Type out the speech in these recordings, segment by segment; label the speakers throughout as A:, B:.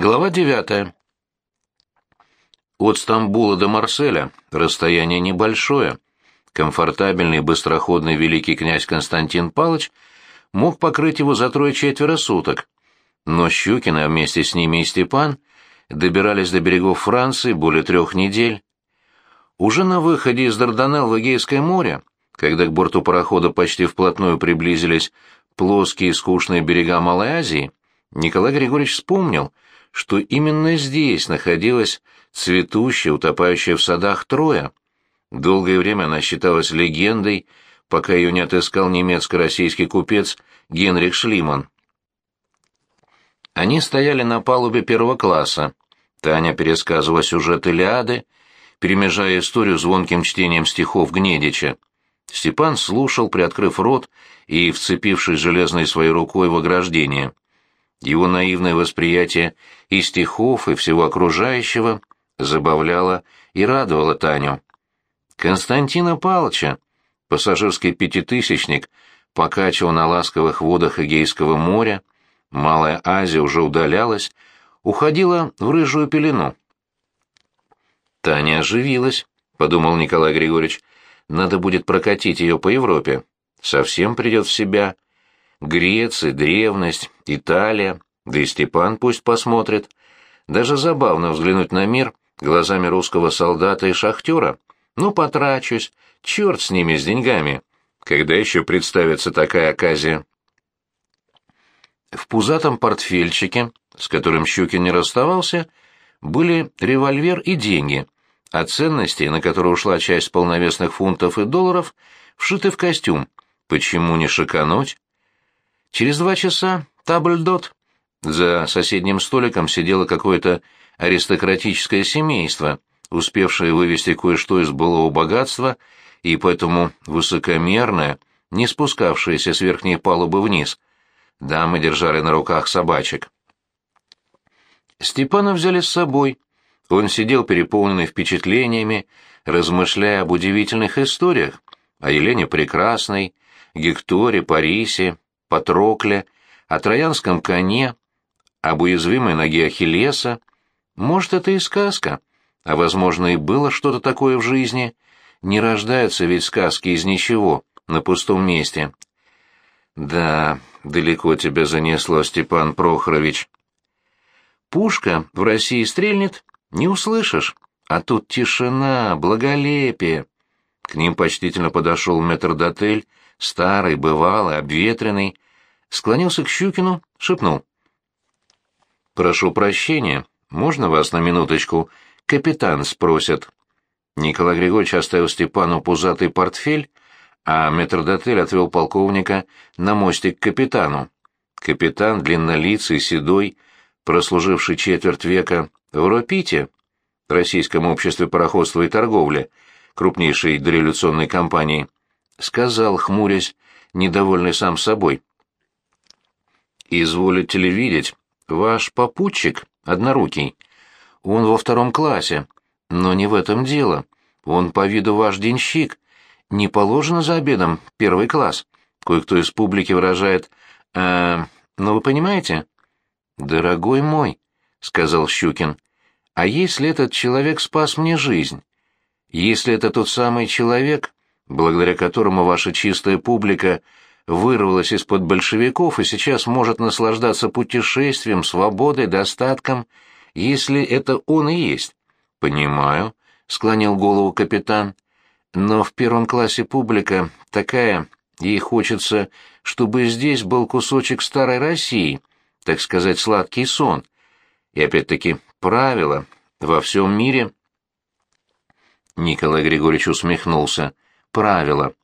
A: Глава девятая. От Стамбула до Марселя расстояние небольшое. Комфортабельный быстроходный великий князь Константин Палыч мог покрыть его за трое-четверо суток. Но Щукин, а вместе с ними и Степан, добирались до берегов Франции более трех недель. Уже на выходе из Дарданелл в Эгейское море, когда к борту парохода почти вплотную приблизились плоские скучные берега Малой Азии, Николай Григорьевич вспомнил, что именно здесь находилась цветущая, утопающая в садах Троя. Долгое время она считалась легендой, пока ее не отыскал немецко-российский купец Генрих Шлиман. Они стояли на палубе первого класса. Таня пересказывала сюжет Илиады, перемежая историю звонким чтением стихов Гнедича. Степан слушал, приоткрыв рот и вцепившись железной своей рукой в ограждение. Его наивное восприятие и стихов, и всего окружающего забавляло и радовало Таню. Константина Палыча, пассажирский пятитысячник, покачивал на ласковых водах Эгейского моря, Малая Азия уже удалялась, уходила в рыжую пелену. Таня оживилась, подумал Николай Григорьевич. Надо будет прокатить ее по Европе. Совсем придет в себя. Греция, древность, Италия, да и Степан пусть посмотрит. Даже забавно взглянуть на мир глазами русского солдата и шахтера. Ну, потрачусь, черт с ними, с деньгами. Когда еще представится такая оказия? В пузатом портфельчике, с которым Щукин не расставался, были револьвер и деньги, а ценности, на которые ушла часть полновесных фунтов и долларов, вшиты в костюм. Почему не шикануть? Через два часа табльдот. За соседним столиком сидело какое-то аристократическое семейство, успевшее вывести кое-что из былого богатства и поэтому высокомерное, не спускавшееся с верхней палубы вниз. Дамы держали на руках собачек. Степана взяли с собой. Он сидел переполненный впечатлениями, размышляя об удивительных историях, о Елене Прекрасной, Гекторе, Парисе, Патрокле, о троянском коне, об уязвимой ноге Ахиллеса. Может, это и сказка, а, возможно, и было что-то такое в жизни. Не рождаются ведь сказки из ничего, на пустом месте. Да, далеко тебя занесло, Степан Прохорович. Пушка в России стрельнет, не услышишь, а тут тишина, благолепие. К ним почтительно подошел метрдотель, старый, бывалый, обветренный, склонился к Щукину, шепнул. «Прошу прощения, можно вас на минуточку? Капитан спросят». Николай Григорьевич оставил Степану пузатый портфель, а метрдотель отвел полковника на мостик к капитану. Капитан, длиннолицый, седой, прослуживший четверть века в Ропите, Российском обществе пароходства и торговли, крупнейшей дореволюционной компании, сказал, хмурясь, недовольный сам собой. «Изволите ли видеть, ваш попутчик, однорукий, он во втором классе, но не в этом дело, он по виду ваш денщик, не положено за обедом первый класс. Кое-кто из публики выражает «э, ну вы понимаете?» «Дорогой мой», — сказал Щукин, — «а если этот человек спас мне жизнь? Если это тот самый человек, благодаря которому ваша чистая публика вырвалась из-под большевиков и сейчас может наслаждаться путешествием, свободой, достатком, если это он и есть. Понимаю, склонил голову капитан. Но в первом классе публика такая, ей хочется, чтобы здесь был кусочек старой России, так сказать, сладкий сон. И опять-таки правило во всем мире. Николай Григорьевич усмехнулся. Правило.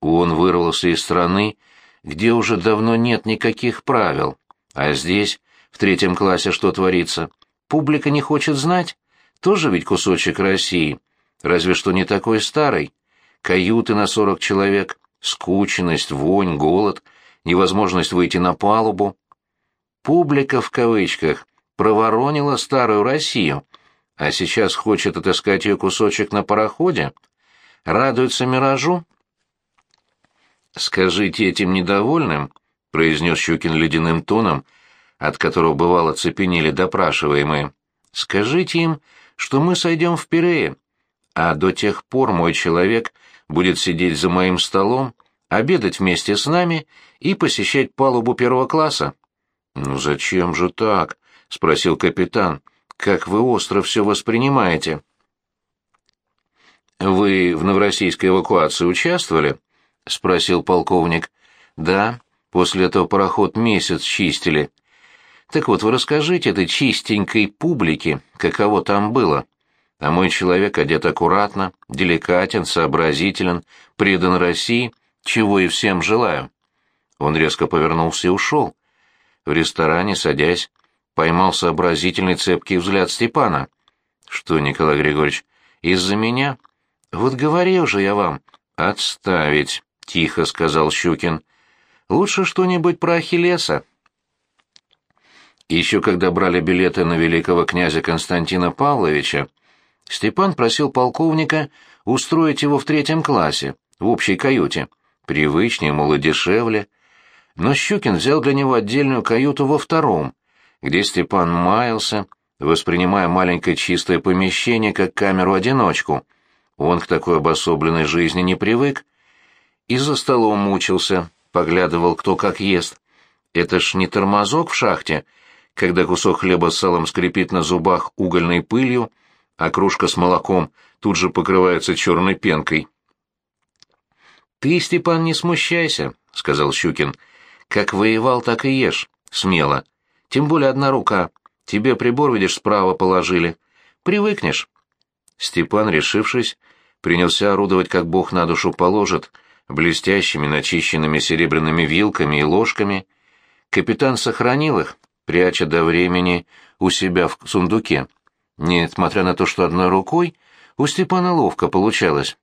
A: Он вырвался из страны, где уже давно нет никаких правил. А здесь, в третьем классе, что творится? Публика не хочет знать? Тоже ведь кусочек России, разве что не такой старый. Каюты на сорок человек, скученность, вонь, голод, невозможность выйти на палубу. Публика, в кавычках, проворонила старую Россию, а сейчас хочет отыскать ее кусочек на пароходе? Радуется миражу? «Скажите этим недовольным», — произнес Щукин ледяным тоном, от которого бывало цепенели допрашиваемые. «Скажите им, что мы сойдем в Пирее, а до тех пор мой человек будет сидеть за моим столом, обедать вместе с нами и посещать палубу первого класса». «Ну зачем же так?» — спросил капитан. «Как вы остро все воспринимаете?» «Вы в новороссийской эвакуации участвовали?» — спросил полковник. «Да, после этого пароход месяц чистили. Так вот, вы расскажите этой чистенькой публике, каково там было. А мой человек одет аккуратно, деликатен, сообразителен, предан России, чего и всем желаю». Он резко повернулся и ушел. В ресторане, садясь, поймал сообразительный цепкий взгляд Степана. «Что, Николай Григорьевич, из-за меня?» «Вот говорил же я вам». «Отставить», — тихо сказал Щукин. «Лучше что-нибудь про Ахиллеса». Еще когда брали билеты на великого князя Константина Павловича, Степан просил полковника устроить его в третьем классе, в общей каюте. Привычнее, мол, и дешевле. Но Щукин взял для него отдельную каюту во втором, где Степан маялся, воспринимая маленькое чистое помещение как камеру-одиночку. Он к такой обособленной жизни не привык. И за столом мучился, поглядывал, кто как ест. Это ж не тормозок в шахте, когда кусок хлеба с салом скрипит на зубах угольной пылью, а кружка с молоком тут же покрывается черной пенкой. «Ты, Степан, не смущайся», — сказал Щукин. «Как воевал, так и ешь. Смело. Тем более одна рука. Тебе прибор, видишь, справа положили. Привыкнешь. Степан, решившись, принялся орудовать, как бог на душу положит, блестящими начищенными серебряными вилками и ложками. Капитан сохранил их, пряча до времени у себя в сундуке. Несмотря на то, что одной рукой, у Степана ловко получалось.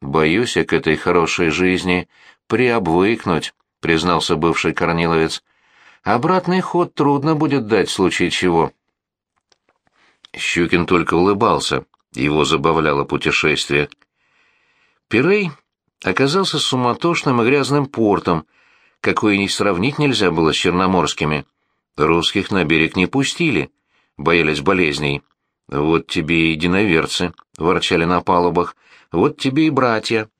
A: «Боюсь я к этой хорошей жизни приобвыкнуть», — признался бывший корниловец. «Обратный ход трудно будет дать в случае чего». Щукин только улыбался. Его забавляло путешествие. Пирей оказался суматошным и грязным портом, какой и сравнить нельзя было с черноморскими. Русских на берег не пустили, боялись болезней. «Вот тебе и единоверцы», — ворчали на палубах, — «вот тебе и братья».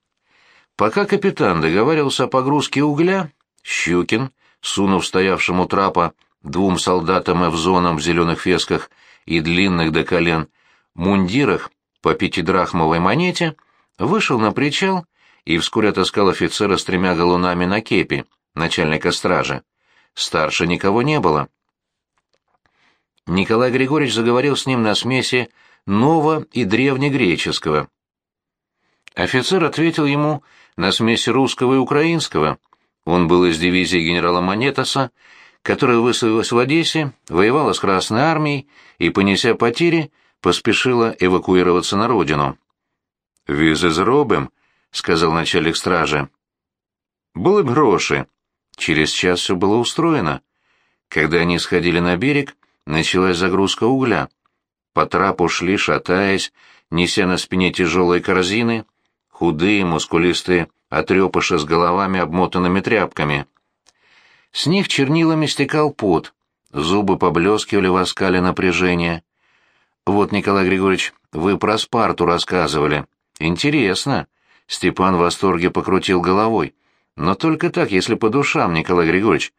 A: Пока капитан договаривался о погрузке угля, Щукин, сунув стоявшему трапа двум солдатам эвзонам в зеленых фесках и длинных до колен мундирах по пятидрахмовой монете, вышел на причал и вскоре отыскал офицера с тремя галунами на кепи, начальника стражи. Старше никого не было. Николай Григорьевич заговорил с ним на смеси ново- и древнегреческого. Офицер ответил ему на смеси русского и украинского. Он был из дивизии генерала Монетоса, которая высадилась в Одессе, воевала с Красной армией и, понеся потери, поспешила эвакуироваться на родину. «Візи зробим», — сказал начальник стражи. «Были б гроши». Через час все было устроено. Когда они сходили на берег, началась загрузка угля. По трапу шли, шатаясь, неся на спине тяжелые корзины, худые, мускулистые, отрепыши с головами, обмотанными тряпками. С них чернилами стекал пот, зубы поблескивали в оскале напряжения. Вот, Николай Григорьевич, вы про Спарту рассказывали. Интересно. Степан в восторге покрутил головой. Но только так, если по душам, Николай Григорьевич.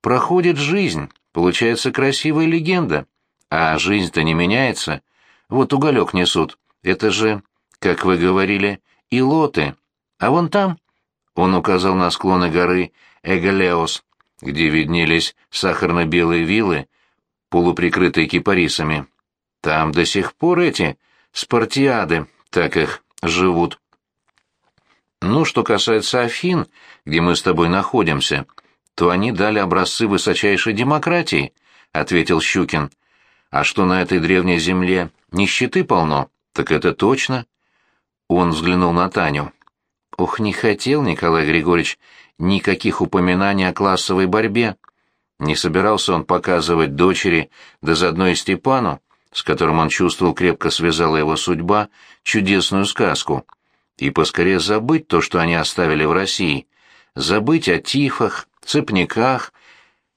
A: Проходит жизнь, получается красивая легенда. А жизнь-то не меняется. Вот уголек несут. Это же, как вы говорили, илоты. А вон там, он указал на склоны горы Эгалеос, где виднелись сахарно-белые виллы, полуприкрытые кипарисами. Там до сих пор эти спартиады, так их, живут. Ну, что касается Афин, где мы с тобой находимся, то они дали образцы высочайшей демократии, ответил Щукин. А что на этой древней земле нищеты полно, так это точно. Он взглянул на Таню. Ох, не хотел Николай Григорьевич никаких упоминаний о классовой борьбе. Не собирался он показывать дочери, да заодно и Степану, с которым он чувствовал крепко связала его судьба, чудесную сказку, и поскорее забыть то, что они оставили в России, забыть о тифах, цепняках,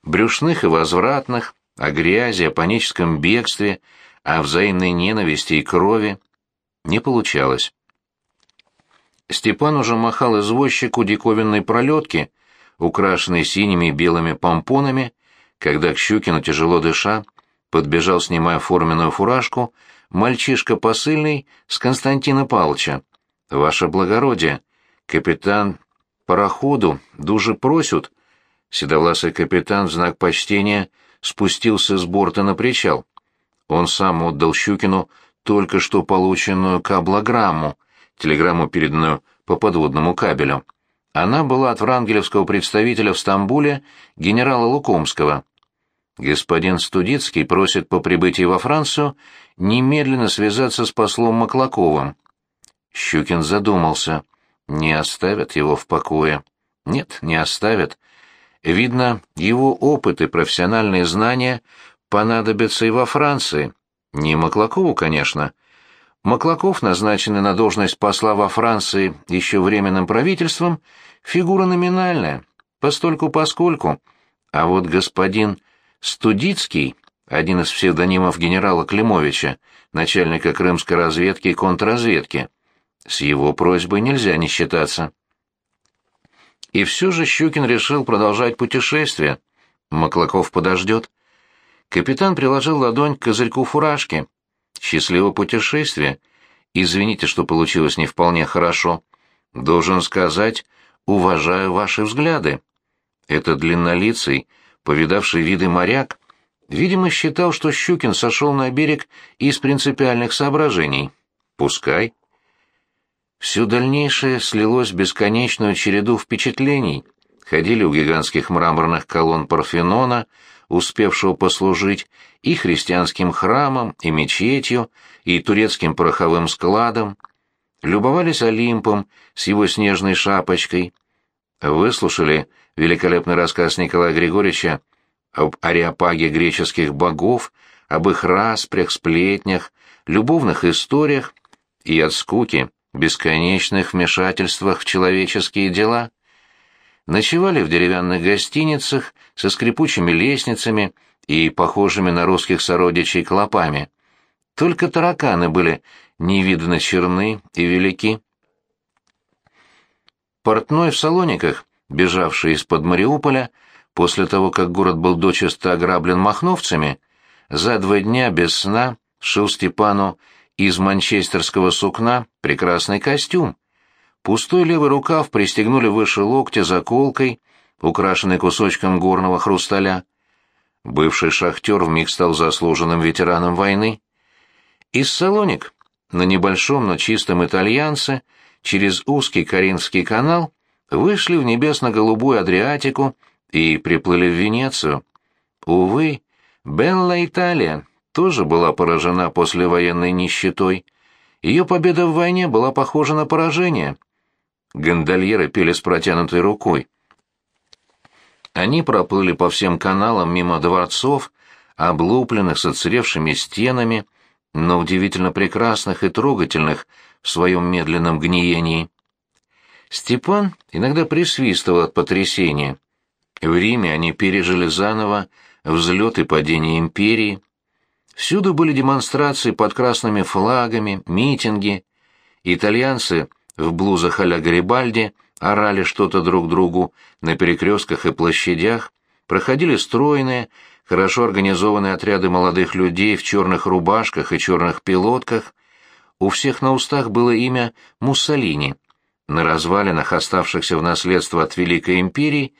A: брюшных и возвратных, о грязи, о паническом бегстве, о взаимной ненависти и крови. Не получалось. Степан уже махал извозчику диковинной пролетки, украшенной синими и белыми помпонами, когда к Щукину, тяжело дыша, подбежал, снимая форменную фуражку, мальчишка посыльный с Константина Павловича. «Ваше благородие, капитан пароходу дуже просят». Седовласый капитан в знак почтения спустился с борта на причал. Он сам отдал Щукину только что полученную каблограмму, телеграмму, переданную по подводному кабелю. Она была от врангелевского представителя в Стамбуле генерала Лукомского. Господин Студицкий просит по прибытии во Францию немедленно связаться с послом Маклаковым. Щукин задумался. Не оставят его в покое. Нет, не оставят. Видно, его опыт и профессиональные знания понадобятся и во Франции. Не Маклакову, конечно. Маклаков, назначенный на должность посла во Франции еще временным правительством, фигура номинальная, постольку-поскольку. А вот господин Студицкий, один из псевдонимов генерала Климовича, начальника крымской разведки и контрразведки, с его просьбой нельзя не считаться. И все же Щукин решил продолжать путешествие. Маклаков подождет. Капитан приложил ладонь к козырьку фуражки. «Счастливого путешествия. Извините, что получилось не вполне хорошо. Должен сказать, уважаю ваши взгляды». Это длиннолицый, повидавший виды моряк, видимо, считал, что Щукин сошел на берег из принципиальных соображений. Пускай. Все дальнейшее слилось в бесконечную череду впечатлений. Ходили у гигантских мраморных колонн Парфенона, успевшего послужить и христианским храмом, и мечетью, и турецким пороховым складом, любовались Олимпом с его снежной шапочкой, выслушали великолепный рассказ Николая Григорьевича об ареопаге греческих богов, об их распрях, сплетнях, любовных историях и от скуки бесконечных вмешательствах в человеческие дела. Ночевали в деревянных гостиницах со скрипучими лестницами и похожими на русских сородичей клопами. Только тараканы были невиданно черны и велики. Портной в Салониках, бежавший из-под Мариуполя, после того, как город был дочисто ограблен махновцами, за два дня без сна шил Степану из манчестерского сукна прекрасный костюм. Пустой левый рукав пристегнули выше локтя заколкой, украшенной кусочком горного хрусталя. Бывший шахтер вмиг стал заслуженным ветераном войны. Из Салоник на небольшом, но чистом итальянце через узкий Каринский канал вышли в небесно-голубую Адриатику и приплыли в Венецию. Увы, Белла Италия тоже была поражена послевоенной нищетой. Ее победа в войне была похожа на поражение. Гондольеры пели с протянутой рукой. Они проплыли по всем каналам мимо дворцов, облупленных с отсыревшими стенами, но удивительно прекрасных и трогательных в своем медленном гниении. Степан иногда присвистывал от потрясения. В Риме они пережили заново взлет и падение империи, Всюду были демонстрации под красными флагами, митинги. Итальянцы в блузах а-ля Гарибальди орали что-то друг другу на перекрестках и площадях, проходили стройные, хорошо организованные отряды молодых людей в черных рубашках и черных пилотках. У всех на устах было имя Муссолини. На развалинах, оставшихся в наследство от Великой империи,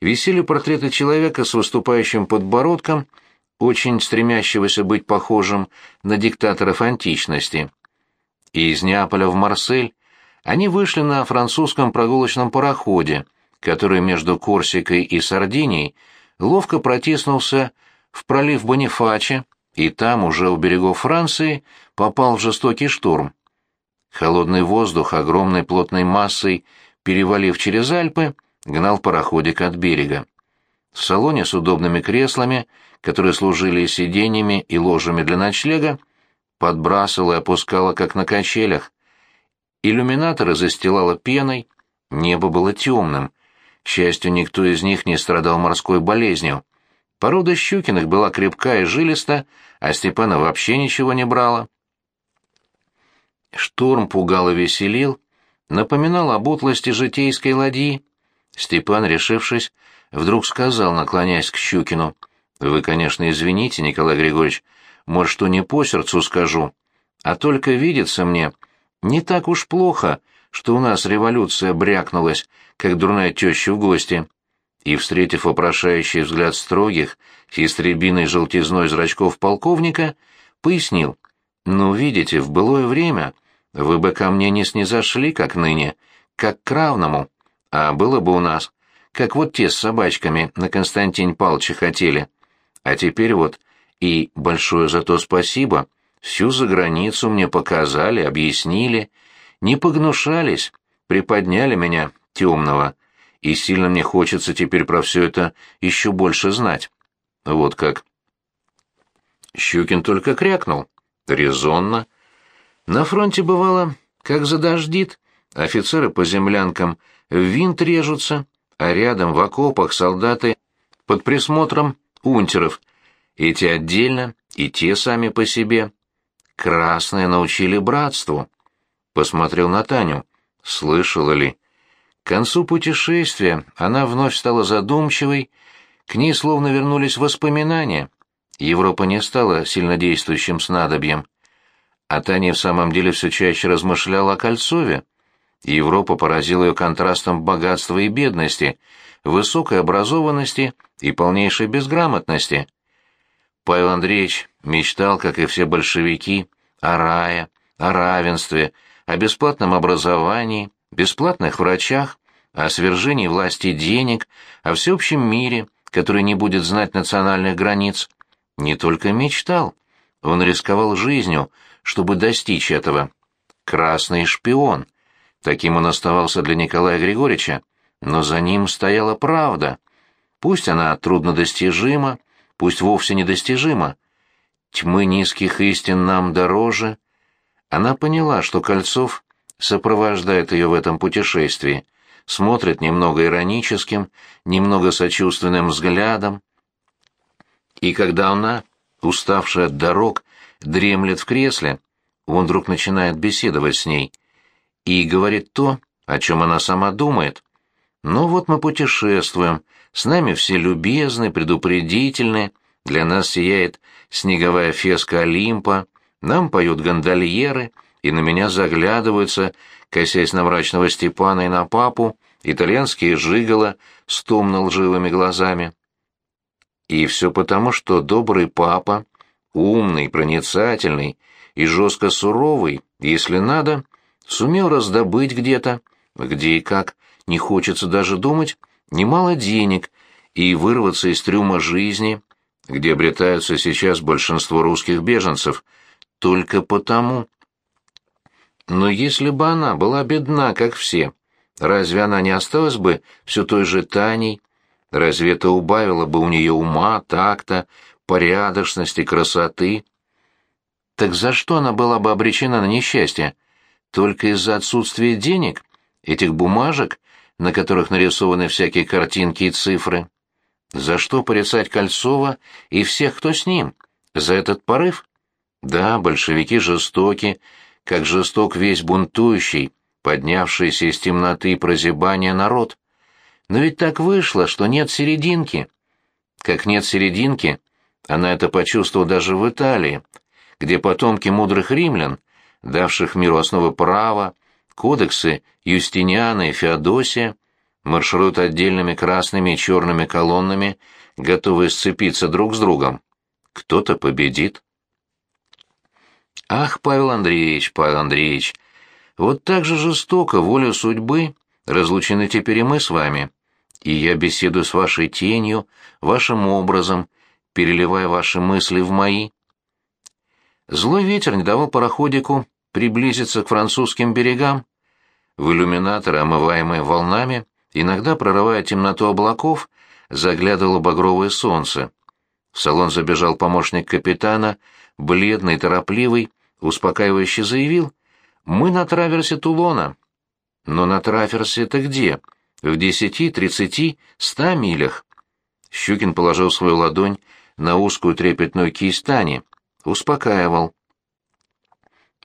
A: висели портреты человека с выступающим подбородком – очень стремящегося быть похожим на диктаторов античности. И из Неаполя в Марсель они вышли на французском прогулочном пароходе, который между Корсикой и Сардинией ловко протиснулся в пролив Бонифаче, и там, уже у берегов Франции, попал в жестокий шторм. Холодный воздух, огромной плотной массой, перевалив через Альпы, гнал пароходик от берега. В салоне с удобными креслами которые служили сиденьями и ложами для ночлега, подбрасывала и опускала, как на качелях. Иллюминаторы застилала пеной, небо было темным. К счастью, никто из них не страдал морской болезнью. Порода Щукиных была крепка и жилиста, а Степана вообще ничего не брала. Шторм пугал и веселил, напоминал об утлости житейской ладьи. Степан, решившись, вдруг сказал, наклоняясь к Щукину, «Вы, конечно, извините, Николай Григорьевич, может, что не по сердцу скажу, а только видится мне, не так уж плохо, что у нас революция брякнулась, как дурная теща в гости» и, встретив вопрошающий взгляд строгих, с истребиной желтизной зрачков полковника, пояснил, «Ну, видите, в былое время вы бы ко мне не снизошли, как ныне, как к равному, а было бы у нас, как вот те с собачками на Константин Павловича хотели. А теперь вот, и большое за то спасибо, всю заграницу мне показали, объяснили, не погнушались, приподняли меня, темного» и сильно мне хочется теперь про все это еще больше знать. Вот как. Щукин только крякнул. Резонно. На фронте бывало, как задождит, офицеры по землянкам в винт режутся, а рядом в окопах солдаты под присмотром унтеров. Эти отдельно, и те сами по себе. Красные научили братству. Посмотрел на Таню. Слышала ли? К концу путешествия она вновь стала задумчивой, к ней словно вернулись воспоминания. Европа не стала сильнодействующим снадобьем. А Таня в самом деле все чаще размышляла о Кольцове. Европа поразила ее контрастом богатства и бедности, высокой образованности и полнейшей безграмотности. Павел Андреевич мечтал, как и все большевики, о рае, о равенстве, о бесплатном образовании, бесплатных врачах, о свержении власти денег, о всеобщем мире, который не будет знать национальных границ. Не только мечтал, он рисковал жизнью, чтобы достичь этого. Красный шпион. Таким он оставался для Николая Григорьевича, но за ним стояла правда. Пусть она труднодостижима, пусть вовсе недостижима. Тьмы низких истин нам дороже. Она поняла, что Кольцов сопровождает ее в этом путешествии, смотрит немного ироническим, немного сочувственным взглядом. И когда она, уставшая от дорог, дремлет в кресле, он вдруг начинает беседовать с ней и говорит то, о чем она сама думает. «Ну вот мы путешествуем, с нами все любезны, предупредительны, для нас сияет снеговая феска Олимпа, нам поют гондольеры — и на меня заглядываются, косясь на мрачного Степана и на папу, итальянские жигало с томно-лживыми глазами. И все потому, что добрый папа, умный, проницательный и жестко суровый, если надо, сумел раздобыть где-то, где и как, не хочется даже думать, немало денег и вырваться из трюма жизни, где обретаются сейчас большинство русских беженцев, только потому, но если бы она была бедна, как все, разве она не осталась бы все той же Таней? Разве это убавило бы у нее ума, такта, порядочности, красоты? Так за что она была бы обречена на несчастье? Только из-за отсутствия денег, этих бумажек, на которых нарисованы всякие картинки и цифры? За что порицать Кольцова и всех, кто с ним? За этот порыв? Да, большевики жестоки, как жесток весь бунтующий, поднявшийся из темноты прозябания народ. Но ведь так вышло, что нет серединки. Как нет серединки, она это почувствовала даже в Италии, где потомки мудрых римлян, давших миру основы права, кодексы Юстиниана и Феодосия, маршируют отдельными красными и черными колоннами, готовые сцепиться друг с другом. Кто-то победит. Ах, Павел Андреевич, Павел Андреевич, вот так же жестоко волю судьбы разлучены теперь и мы с вами. И я беседую с вашей тенью, вашим образом, переливая ваши мысли в мои. Злой ветер не давал пароходику приблизиться к французским берегам. В иллюминаторы, омываемые волнами, иногда прорывая темноту облаков, заглядывало багровое солнце. В салон забежал помощник капитана, бледный, торопливый, успокаивающе заявил, «Мы на траверсе Тулона». «Но на траверсе это где? В десяти, тридцати, ста милях?» Щукин положил свою ладонь на узкую трепетную кисть Тани, успокаивал.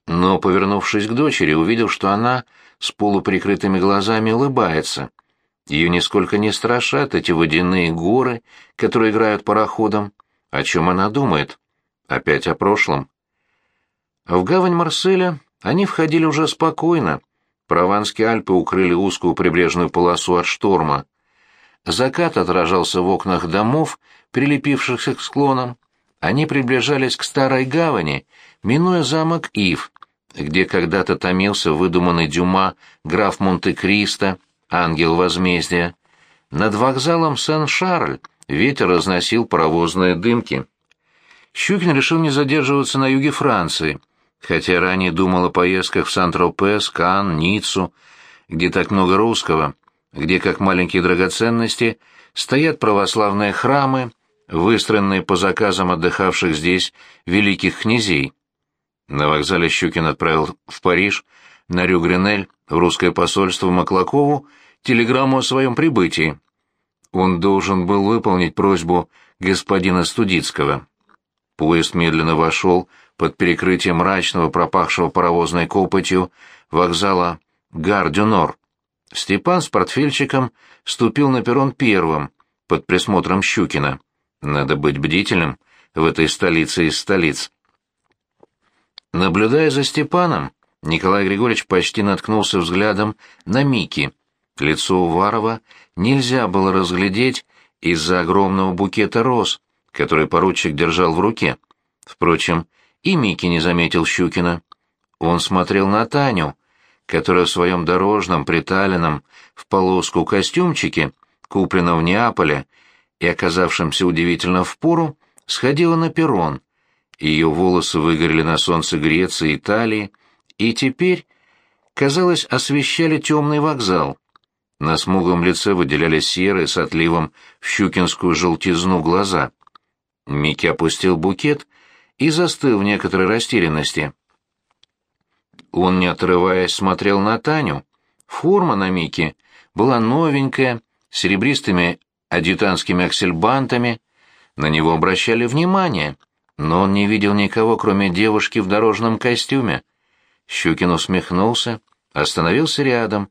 A: Но, повернувшись к дочери, увидел, что она с полуприкрытыми глазами улыбается. Ее нисколько не страшат эти водяные горы, которые играют пароходом. О чем она думает? Опять о прошлом. В гавань Марселя они входили уже спокойно. Прованские Альпы укрыли узкую прибрежную полосу от шторма. Закат отражался в окнах домов, прилепившихся к склонам. Они приближались к старой гавани, минуя замок Ив, где когда-то томился выдуманный Дюма граф Монте-Кристо, ангел возмездия. Над вокзалом Сен-Шарль ветер разносил паровозные дымки. Щукин решил не задерживаться на юге Франции, хотя ранее думал о поездках в Сан-Тропес, Кан, Ниццу, где так много русского, где, как маленькие драгоценности, стоят православные храмы, выстроенные по заказам отдыхавших здесь великих князей. На вокзале Щукин отправил в Париж на Рю-Гренель в русское посольство Маклакову телеграмму о своем прибытии. Он должен был выполнить просьбу господина Студицкого. Поезд медленно вошел под перекрытием мрачного, пропахшего паровозной копотью вокзала Гар-Дюнор. Степан с портфельчиком ступил на перрон первым, под присмотром Щукина. Надо быть бдительным в этой столице из столиц. Наблюдая за Степаном, Николай Григорьевич почти наткнулся взглядом на Мики. Лицо Уварова нельзя было разглядеть из-за огромного букета роз, который поручик держал в руке. Впрочем, и Мики не заметил Щукина. Он смотрел на Таню, которая в своем дорожном, приталенном, в полоску костюмчике, купленном в Неаполе и оказавшемся удивительно в пору, сходила на перрон. Ее волосы выгорели на солнце Греции, Италии, и теперь, казалось, освещали темный вокзал. На смуглом лице выделялись серые с отливом в щукинскую желтизну глаза. Микки опустил букет и застыл в некоторой растерянности. Он, не отрываясь, смотрел на Таню. Форма на Мике была новенькая, с серебристыми адъютантскими аксельбантами. На него обращали внимание, но он не видел никого, кроме девушки в дорожном костюме. Щукин усмехнулся, остановился рядом.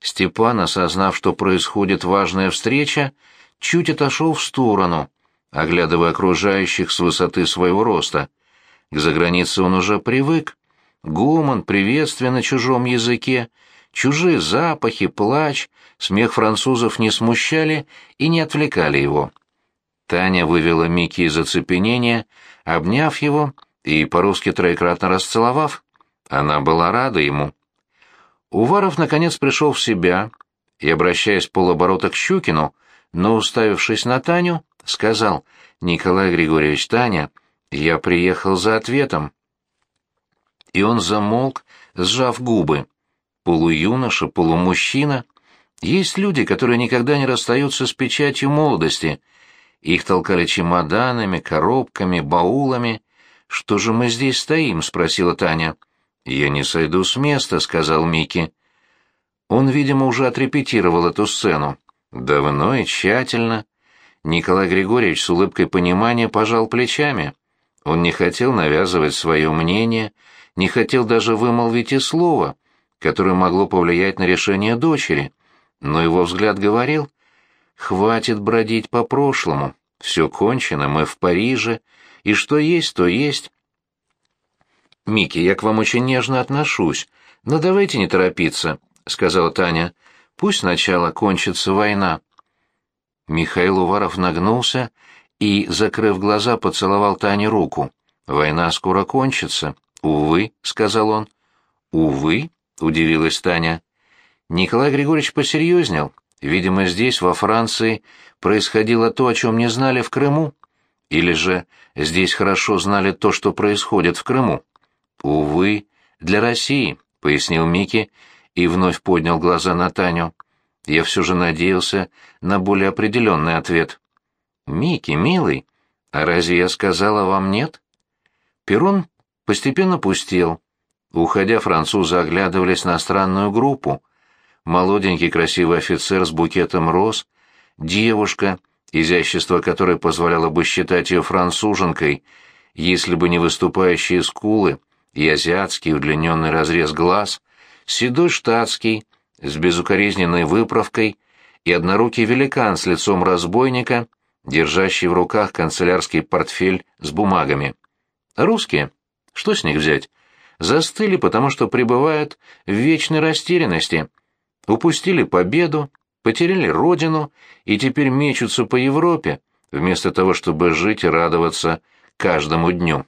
A: Степан, осознав, что происходит важная встреча, чуть отошел в сторону, оглядывая окружающих с высоты своего роста. К загранице он уже привык, Гуман, приветствие на чужом языке, чужие запахи, плач, смех французов не смущали и не отвлекали его. Таня вывела Микки из оцепенения, обняв его и по-русски троекратно расцеловав. Она была рада ему. Уваров наконец пришел в себя и, обращаясь полоборота к Щукину, но уставившись на Таню, сказал «Николай Григорьевич, Таня, я приехал за ответом» и он замолк, сжав губы. Полуюноша, полумужчина. Есть люди, которые никогда не расстаются с печатью молодости. Их толкали чемоданами, коробками, баулами. «Что же мы здесь стоим?» — спросила Таня. «Я не сойду с места», — сказал Микки. Он, видимо, уже отрепетировал эту сцену. Давно и тщательно. Николай Григорьевич с улыбкой понимания пожал плечами. Он не хотел навязывать свое мнение, не хотел даже вымолвить и слова, которое могло повлиять на решение дочери, но его взгляд говорил, «Хватит бродить по прошлому, все кончено, мы в Париже, и что есть, то есть». «Микки, я к вам очень нежно отношусь, но давайте не торопиться», — сказала Таня. «Пусть сначала кончится война». Михаил Уваров нагнулся и, закрыв глаза, поцеловал Тане руку. «Война скоро кончится. «Увы», — сказал он. «Увы?» — удивилась Таня. Николай Григорьевич посерьезнел. Видимо, здесь, во Франции, происходило то, о чем не знали в Крыму. Или же здесь хорошо знали то, что происходит в Крыму. «Увы, для России», — пояснил Микки и вновь поднял глаза на Таню. Я все же надеялся на более определенный ответ. «Микки, милый, а разве я сказала вам нет?» Перрон постепенно пустел. Уходя, французы оглядывались на странную группу. Молоденький красивый офицер с букетом роз, девушка, изящество которой позволяло бы считать ее француженкой, если бы не выступающие скулы и азиатский удлиненный разрез глаз, седой штатский, с безукоризненной выправкой и однорукий великан с лицом разбойника, держащий в руках канцелярский портфель с бумагами. Русские? Что с них взять? Застыли, потому что пребывают в вечной растерянности. Упустили победу, потеряли родину и теперь мечутся по Европе, вместо того, чтобы жить и радоваться каждому дню.